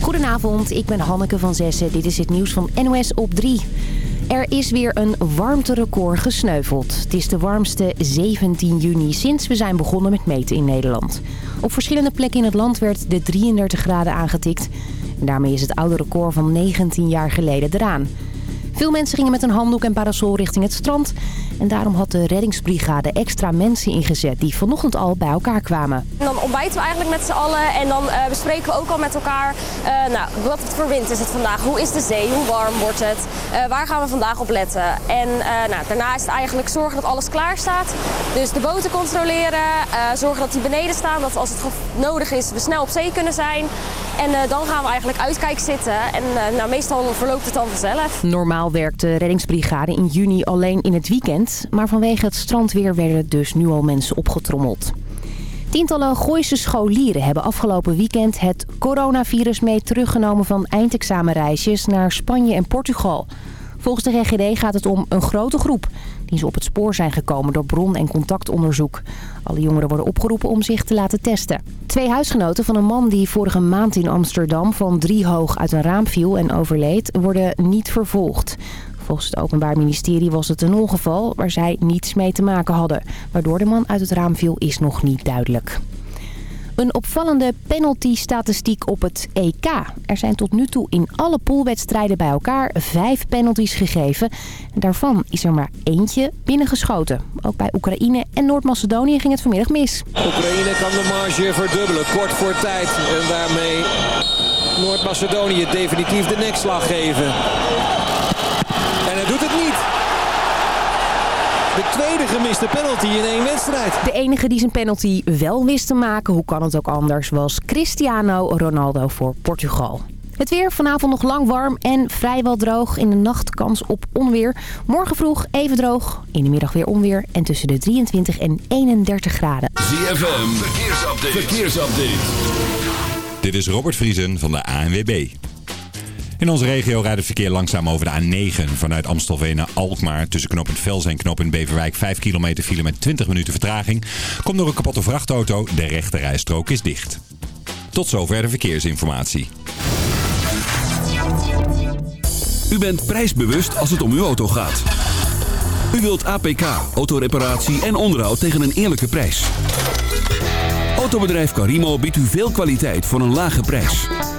Goedenavond, ik ben Hanneke van Zessen. Dit is het nieuws van NOS op 3. Er is weer een warmterecord gesneuveld. Het is de warmste 17 juni sinds we zijn begonnen met meten in Nederland. Op verschillende plekken in het land werd de 33 graden aangetikt. En daarmee is het oude record van 19 jaar geleden eraan. Veel mensen gingen met een handdoek en parasol richting het strand. En daarom had de reddingsbrigade extra mensen ingezet die vanochtend al bij elkaar kwamen. Dan ontbijten we eigenlijk met z'n allen en dan uh, bespreken we ook al met elkaar... Uh, nou, wat voor wind is het vandaag? Hoe is de zee? Hoe warm wordt het? Uh, waar gaan we vandaag op letten? En nou, daarna is het eigenlijk zorgen dat alles klaar staat. Dus de boten controleren, zorgen dat die beneden staan... dat als het nodig is we snel op zee kunnen zijn... En dan gaan we eigenlijk uitkijk zitten. En nou, meestal verloopt het dan vanzelf. Normaal werkt de reddingsbrigade in juni alleen in het weekend. Maar vanwege het strandweer werden dus nu al mensen opgetrommeld. Tientallen Gooise scholieren hebben afgelopen weekend het coronavirus mee teruggenomen van eindexamenreisjes naar Spanje en Portugal. Volgens de GGD gaat het om een grote groep die ze op het spoor zijn gekomen door bron- en contactonderzoek. Alle jongeren worden opgeroepen om zich te laten testen. Twee huisgenoten van een man die vorige maand in Amsterdam van drie hoog uit een raam viel en overleed, worden niet vervolgd. Volgens het Openbaar Ministerie was het een ongeval waar zij niets mee te maken hadden. Waardoor de man uit het raam viel is nog niet duidelijk. Een opvallende penalty-statistiek op het EK. Er zijn tot nu toe in alle poolwedstrijden bij elkaar vijf penalties gegeven. En daarvan is er maar eentje binnengeschoten. Ook bij Oekraïne en Noord-Macedonië ging het vanmiddag mis. Oekraïne kan de marge verdubbelen, kort voor tijd. En daarmee Noord-Macedonië definitief de nekslag geven. En hij doet het niet. De tweede gemiste penalty in één wedstrijd. De enige die zijn penalty wel wist te maken, hoe kan het ook anders, was Cristiano Ronaldo voor Portugal. Het weer vanavond nog lang warm en vrijwel droog. In de nacht kans op onweer. Morgen vroeg even droog. In de middag weer onweer. En tussen de 23 en 31 graden. ZFM, verkeersupdate. verkeersupdate. Dit is Robert Vriesen van de ANWB. In onze regio rijdt het verkeer langzaam over de A9 vanuit Amstelveen naar Alkmaar. Tussen knooppunt Velzen en knooppunt Beverwijk 5 kilometer file met 20 minuten vertraging. Komt door een kapotte vrachtauto. De rechte rijstrook is dicht. Tot zover de verkeersinformatie. U bent prijsbewust als het om uw auto gaat. U wilt APK, autoreparatie en onderhoud tegen een eerlijke prijs. Autobedrijf Carimo biedt u veel kwaliteit voor een lage prijs.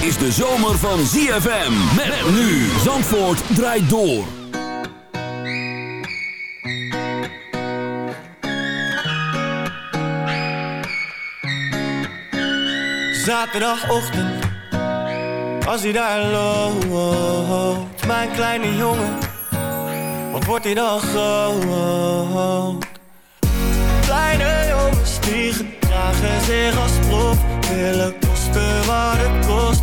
is de zomer van ZFM. Met nu Zandvoort draait door. Zaterdagochtend, als hij daar loopt, mijn kleine jongen, wat wordt hij dan groot? Kleine jongens die gedragen zich als prof, willen kosten wat het kost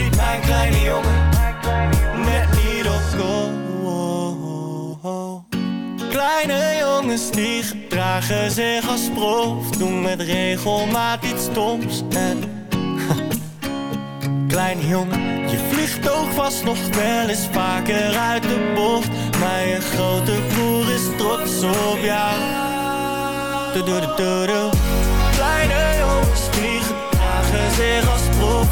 schiet mijn kleine jongen net niet op goal. Kleine jongens die gedragen zich als prof, doen met regelmaat iets stoms en... Kleine jongen, je vliegt ook vast nog wel eens vaker uit de bocht. Maar je grote broer is trots op jou. Du -du Kleine jongens die gedragen zich als prof,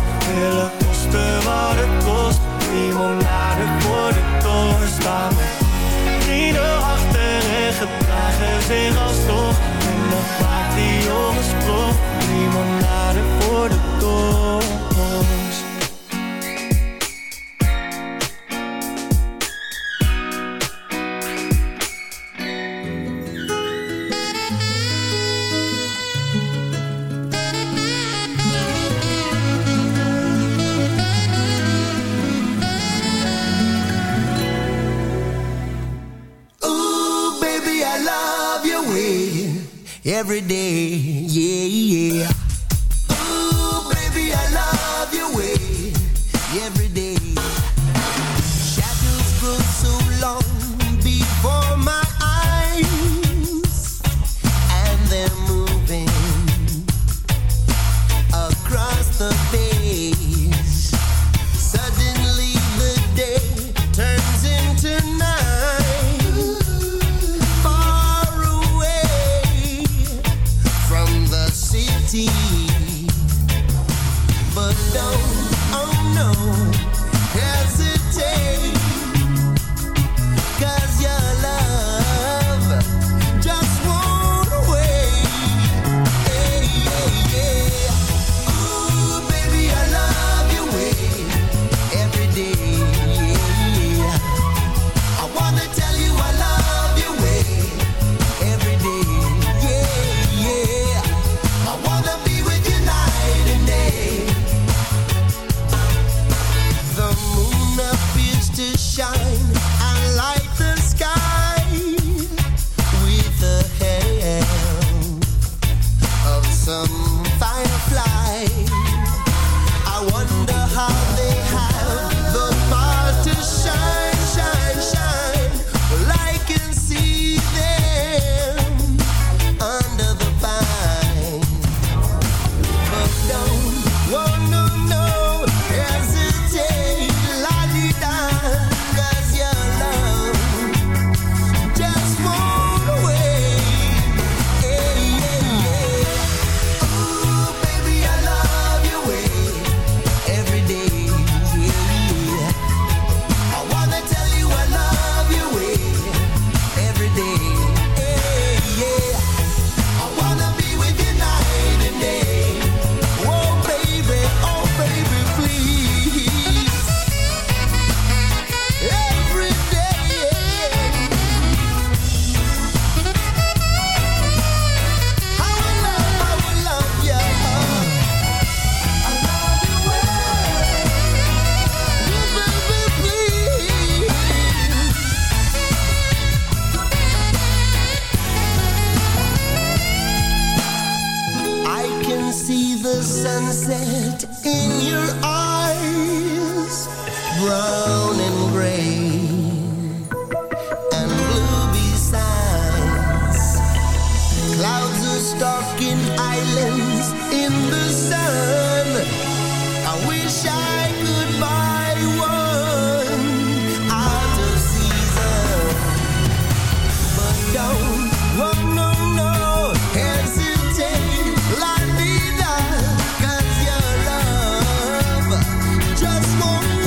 just want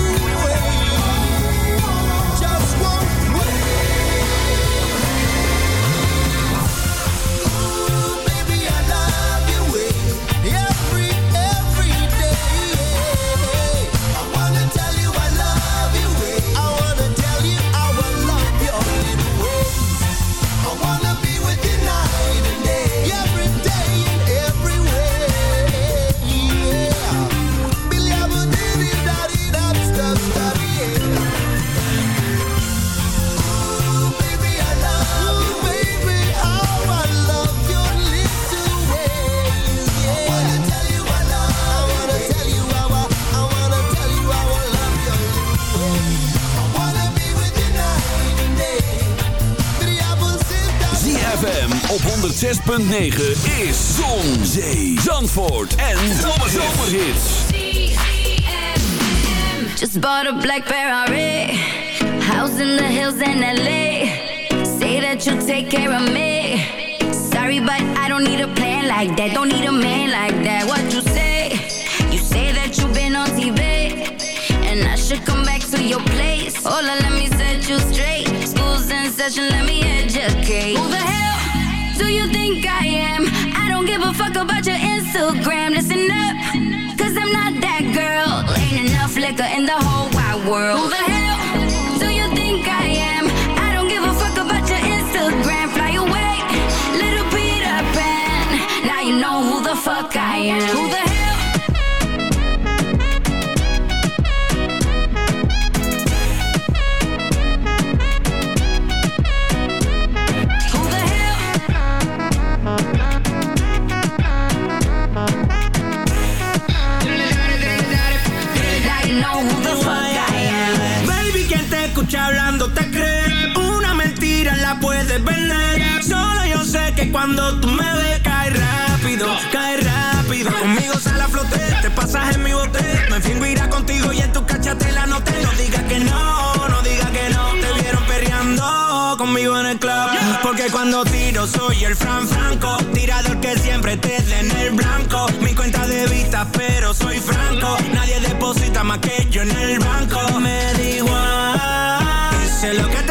so grand. soy el Fran Franco, tirador que siempre te den el blanco. Mi cuenta de vista, pero soy franco. Nadie deposita más que yo en el banco. Me da igual, sé lo que te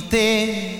manter.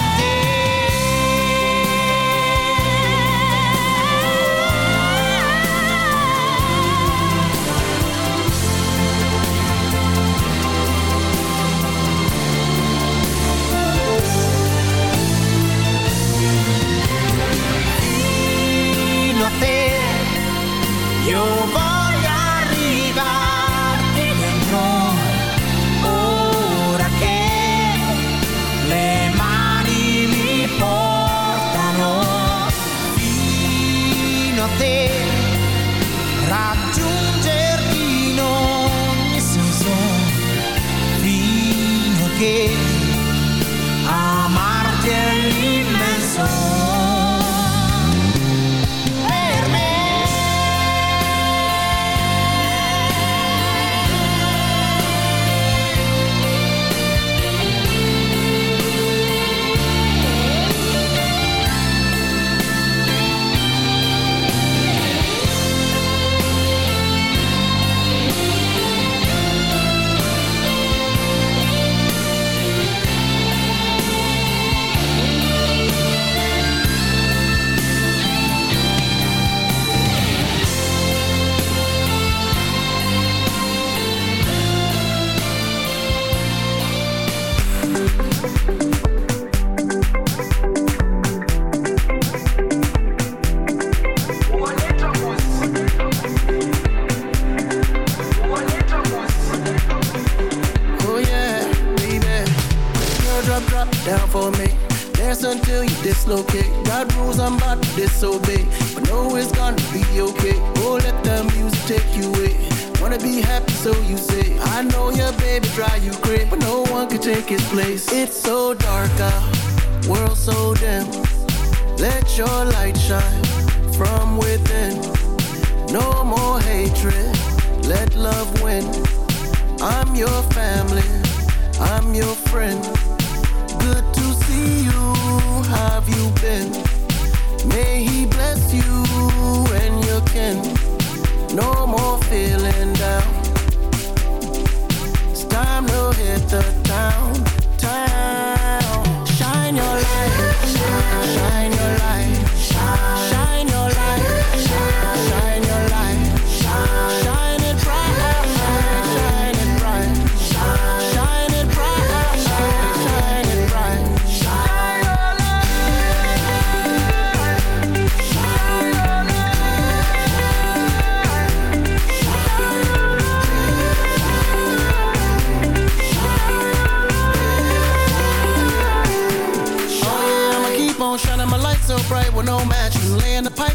feeling down. It's time to hit the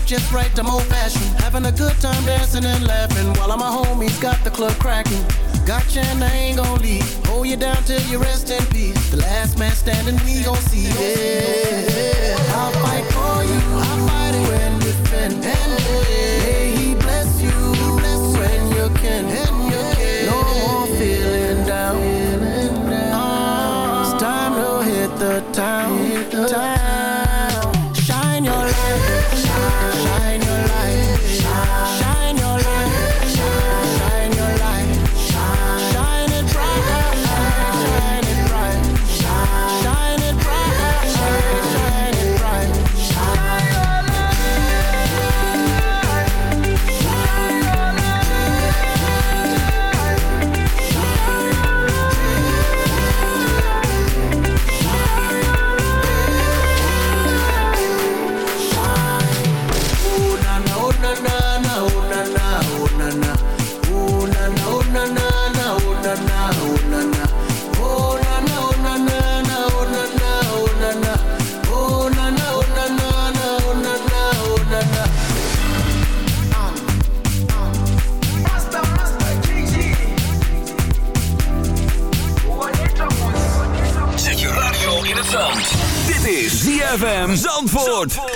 just right, I'm old fashioned. Having a good time dancing and laughing while all my homies got the club cracking. Gotcha, and I ain't gon' leave. Hold you down till you rest in peace. The last man standing, we gon' see. Yeah, I'll fight for you. I'll fight it when you can handle it. May he bless you, bless when you can handle it. No more feeling down. It's time to. Hit the town. Zandvoort.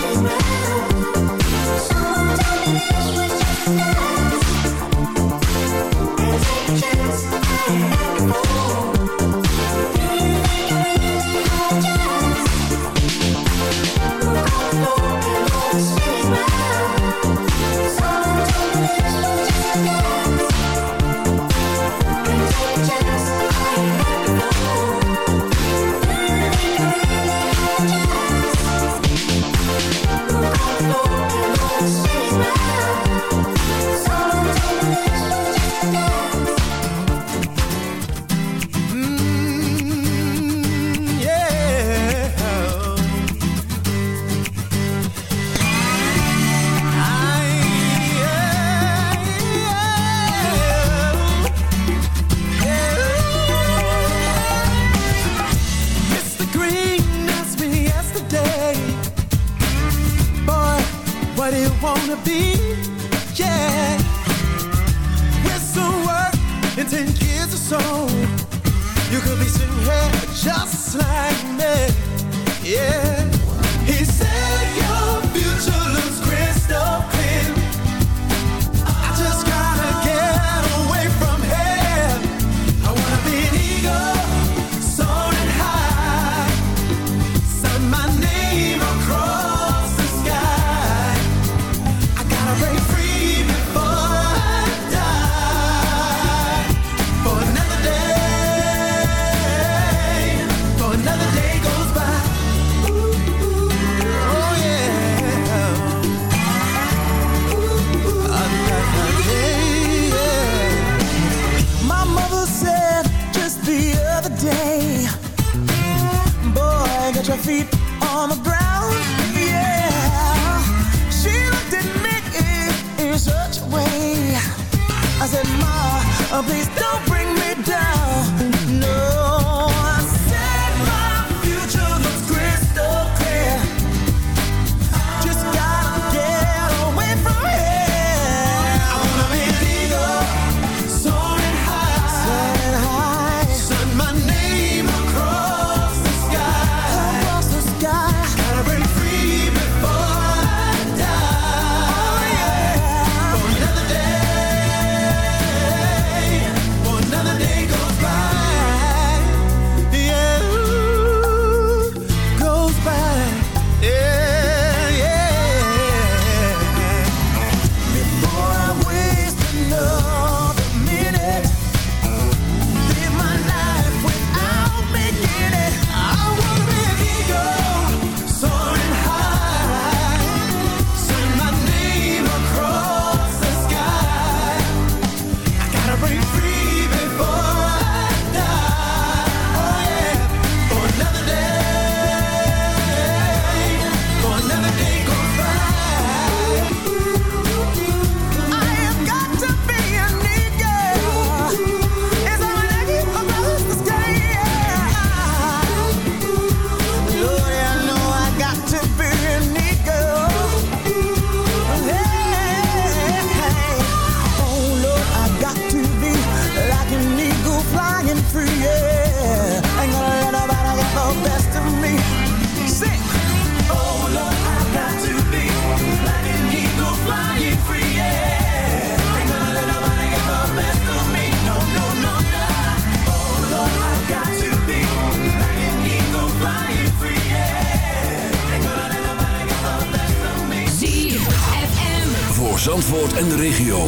Zandvoort en de regio.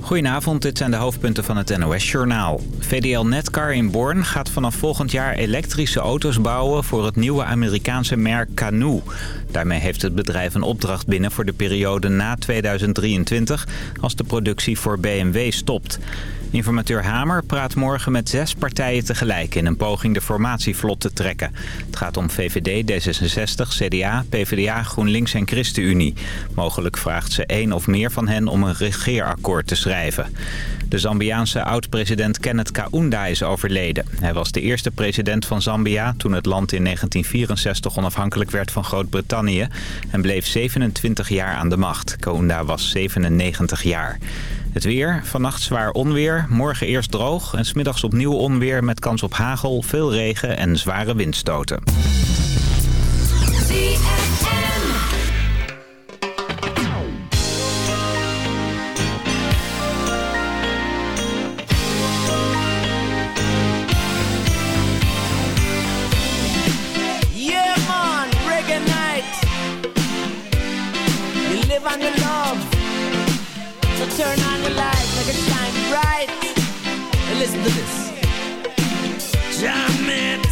Goedenavond, dit zijn de hoofdpunten van het NOS-journaal. VDL Netcar in Born gaat vanaf volgend jaar elektrische auto's bouwen... voor het nieuwe Amerikaanse merk Canoo. Daarmee heeft het bedrijf een opdracht binnen voor de periode na 2023... als de productie voor BMW stopt. Informateur Hamer praat morgen met zes partijen tegelijk... in een poging de formatie vlot te trekken. Het gaat om VVD, D66, CDA, PvdA, GroenLinks en ChristenUnie. Mogelijk vraagt ze één of meer van hen om een regeerakkoord te schrijven. De Zambiaanse oud-president Kenneth Kaunda is overleden. Hij was de eerste president van Zambia toen het land in 1964 onafhankelijk werd van Groot-Brittannië... en bleef 27 jaar aan de macht. Kaunda was 97 jaar. Het weer, vannacht zwaar onweer, morgen eerst droog en smiddags opnieuw onweer met kans op hagel, veel regen en zware windstoten. Yeah, man, night. Live love. So turn on your light, make it shine bright. And listen to this. Jam it.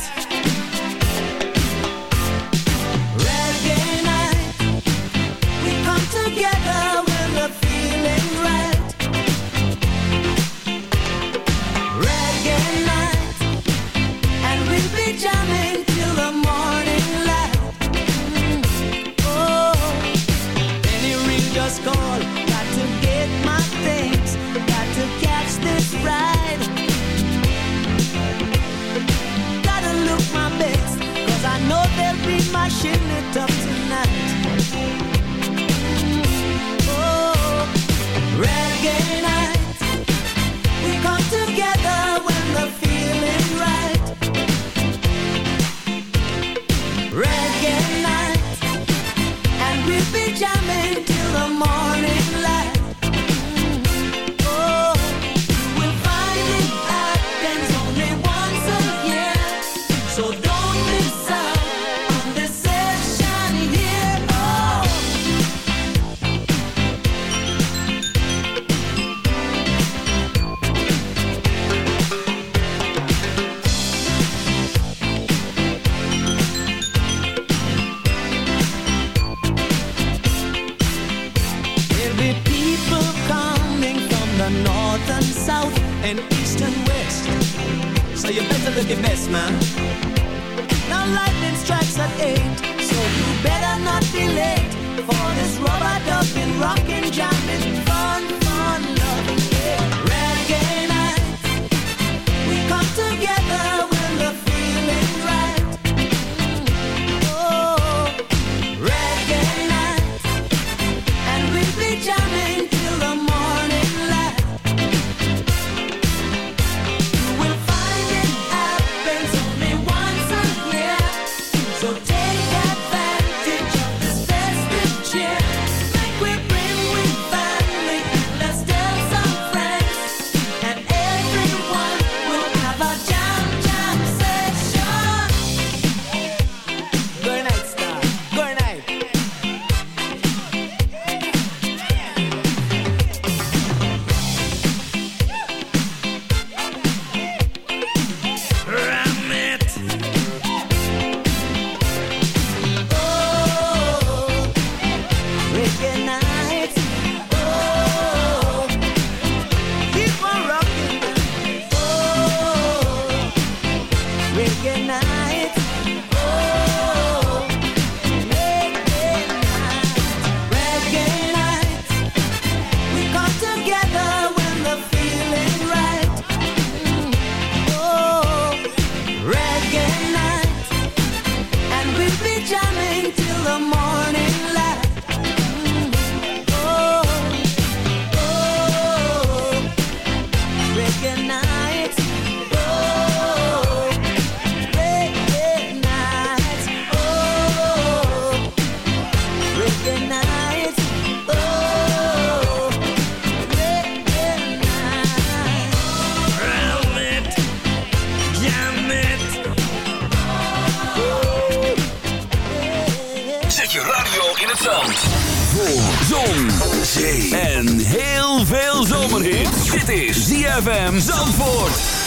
En heel veel zomerhit. Dit is ZFM Zandvoort.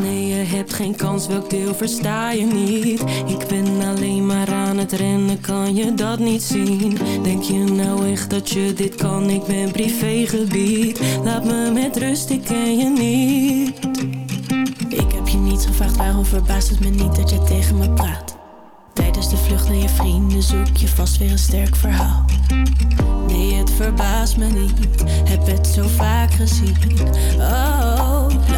Nee nee, je hebt geen kans, welk deel versta je niet? Ik ben alleen maar aan het rennen, kan je dat niet zien? Denk je nou echt dat je dit kan? Ik ben privégebied, laat me met rust, ik ken je niet. Ik heb je niets gevraagd, waarom verbaast het me niet dat je tegen me praat? Naar je vrienden zoek je vast weer een sterk verhaal. Nee, het verbaast me niet, heb het zo vaak gezien. Oh, laat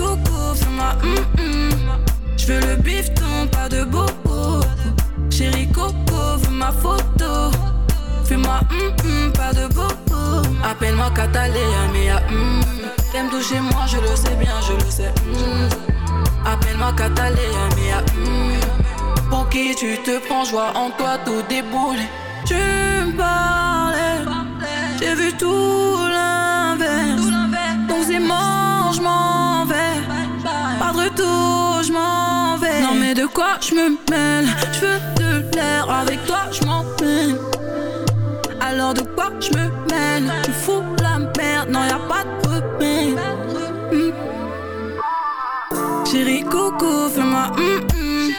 Coco, fais-moi hum hum. J'veux le bifton, pas de bobo. Chérie Coco, veux ma photo. Fais-moi hum hum, pas de bobo. Appelle-moi Catalina, mia hum. T'aimes toucher moi, je le sais bien, je le sais. hum. Appelle-moi Catalina, mia hum. Pour qui tu te prends, joie en toi, tout déboule. Tu me parlais, j'ai vu tout l'inverse. Non mais de quoi je me mêle? Je veux de l'air, avec toi je m'en peine. Alors de quoi je me mêle? Tu fous la merde, non y a pas de repère. Hmm. Chérie Coco, fais-moi hum hum.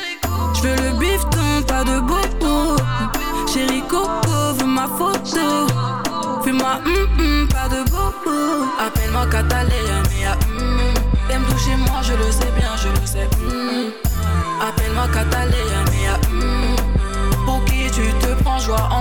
Je veux le bifton, pas de bobo. Chérie Coco, veux ma photo. Fais-moi hum, pas de bobo. Appelle-moi Catalina, toucher moi, je le sais bien, je le sais. hum. Appelle-moi Catalina, mia hum. Pour qui tu te prends, joie en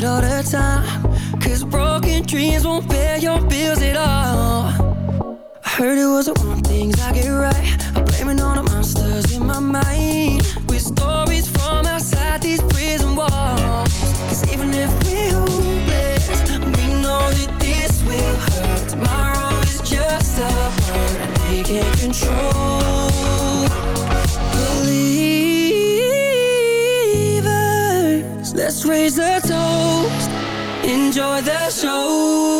it all the time. Cause broken dreams won't pay your bills at all. I heard it was the one things I get right. I'm blaming all the monsters in my mind. With stories from outside these prison walls. Cause even if we hopeless, we know that this will hurt. Tomorrow is just a word they can't control. the show